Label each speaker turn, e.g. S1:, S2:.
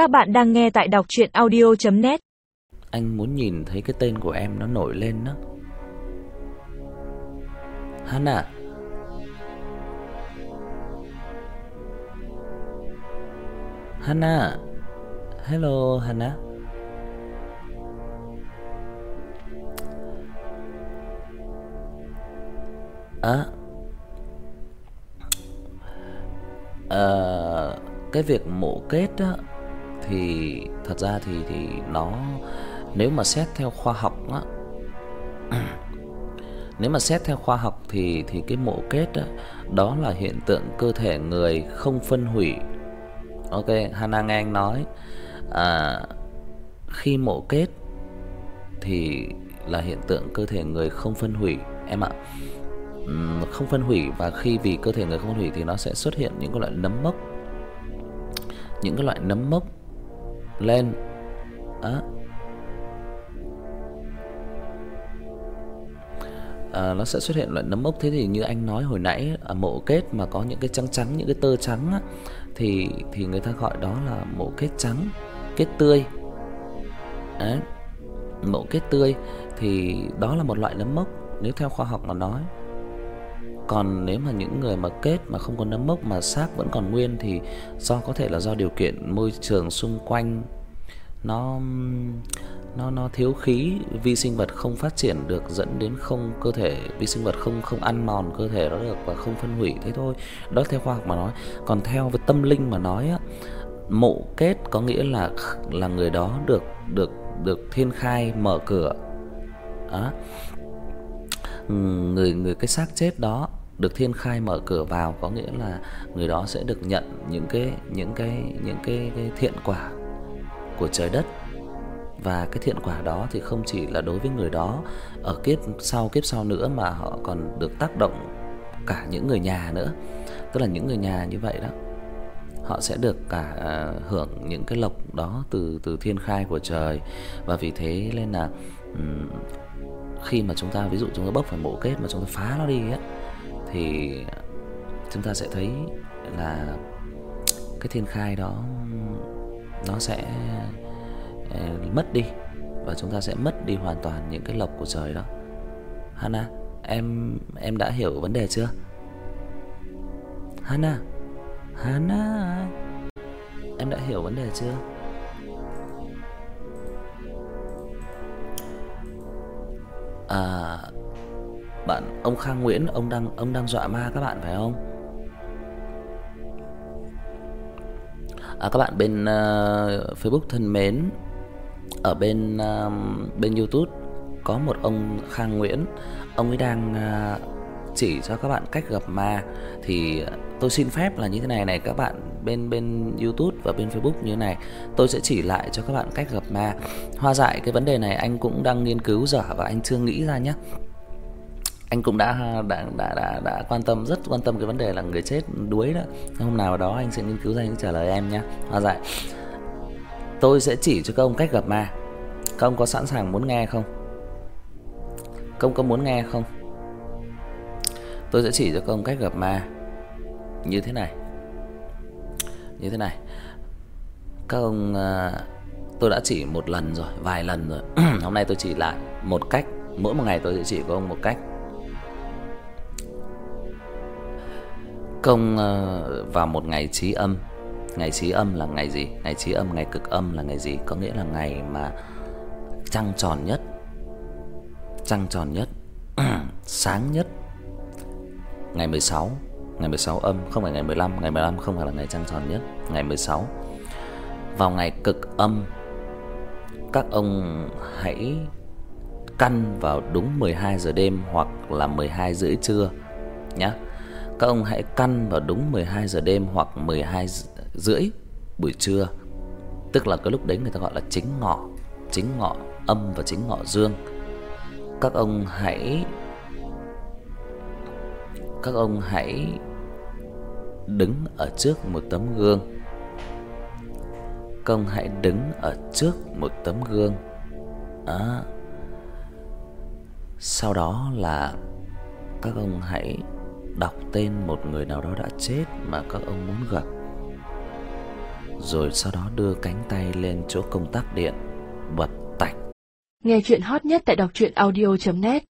S1: Các bạn đang nghe tại đọc chuyện audio.net
S2: Anh muốn nhìn thấy cái tên của em nó nổi lên đó. Hana à. Hana à. Hello Hana À. Ờ cái việc mổ kết á thì thật ra thì thì nó nếu mà xét theo khoa học á nếu mà xét theo khoa học thì thì cái mộ kết á đó là hiện tượng cơ thể người không phân hủy. Ok, Hana nghe anh nói à khi mộ kết thì là hiện tượng cơ thể người không phân hủy em ạ. Không phân hủy và khi vì cơ thể người không phân hủy thì nó sẽ xuất hiện những cái loại nấm mốc. Những cái loại nấm mốc lên. Á. À, nó sẽ xuất hiện loại nấm mốc thế thì như anh nói hồi nãy à, ở mổ kết mà có những cái trắng trắng những cái tơ trắng á thì thì người ta gọi đó là mổ kết trắng, kết tươi. Đấy. Mổ kết tươi thì đó là một loại nấm mốc nếu theo khoa học mà nói. Còn nếu mà những người mà kết mà không có nấm mốc mà xác vẫn còn nguyên thì do có thể là do điều kiện môi trường xung quanh nó nó nó thiếu khí, vi sinh vật không phát triển được dẫn đến không cơ thể vi sinh vật không không ăn mòn cơ thể đó được và không phân hủy thế thôi. Đó theo khoa học mà nói. Còn theo với tâm linh mà nói á, mộ kết có nghĩa là là người đó được được được thiên khai mở cửa. Đó. Người người cái xác chết đó được thiên khai mở cửa vào có nghĩa là người đó sẽ được nhận những cái những cái những cái cái thiện quả của trời đất. Và cái thiện quả đó thì không chỉ là đối với người đó ở kiếp sau kiếp sau nữa mà họ còn được tác động cả những người nhà nữa. Tức là những người nhà như vậy đó. Họ sẽ được cả à, hưởng những cái lộc đó từ từ thiên khai của trời. Và vì thế nên là um, khi mà chúng ta ví dụ chúng ta bốc phải mộ kết mà chúng ta phá nó đi á thì chúng ta sẽ thấy là cái thiên khai đó nó sẽ ờ, mất đi và chúng ta sẽ mất đi hoàn toàn những cái lộc của trời đó. Hana, em em đã hiểu vấn đề chưa? Hana. Hana. Em đã hiểu vấn đề chưa? À bạn ông Khang Nguyễn ông đang ông đang dọa ma các bạn phải không? À các bạn bên uh, Facebook thân mến, ở bên uh, bên YouTube có một ông Khang Nguyễn, ông ấy đang uh, chỉ cho các bạn cách gặp ma thì tôi xin phép là như thế này này các bạn bên bên YouTube và bên Facebook như thế này, tôi sẽ chỉ lại cho các bạn cách gặp ma. Hoa dại cái vấn đề này anh cũng đang nghiên cứu dở và anh chưa nghĩ ra nhé anh cũng đã đã đã đã đã quan tâm rất quan tâm cái vấn đề là người chết đuối đó. Hôm nào đó anh sẽ nghiên cứu ra anh trả lời em nhé. Hoa dại. Tôi sẽ chỉ cho các ông cách gặp ma. Các ông có sẵn sàng muốn nghe không? Các ông có muốn nghe không? Tôi sẽ chỉ cho các ông cách gặp ma như thế này. Như thế này. Các ông à, tôi đã chỉ một lần rồi, vài lần rồi. Hôm nay tôi chỉ lại một cách, mỗi một ngày tôi sẽ chỉ có ông một cách. Công ờ, vào một ngày trí âm. Ngày trí âm là ngày gì? Ngày trí âm, ngày cực âm là ngày gì? Có nghĩa là ngày mà trăng tròn nhất. Trăng tròn nhất, sáng nhất. Ngày 16, ngày 16 âm không phải ngày 15, ngày 15 không phải là ngày trăng tròn nhất, ngày 16. Vào ngày cực âm các ông hãy căn vào đúng 12 giờ đêm hoặc là 12 rưỡi trưa nhé các ông hãy căn vào đúng 12 giờ đêm hoặc 12 rưỡi buổi trưa. Tức là cái lúc đấy người ta gọi là chính ngọ, chính ngọ âm và chính ngọ dương. Các ông hãy các ông hãy đứng ở trước một tấm gương. Các ông hãy đứng ở trước một tấm gương. Đó. Sau đó là các ông hãy đọc tên một người nào đó đã chết mà các ông muốn gặp. rồi sau đó đưa cánh tay lên chỗ công tắc điện, bật tạch.
S3: Nghe chuyện hot nhất tại đọc truyện audio net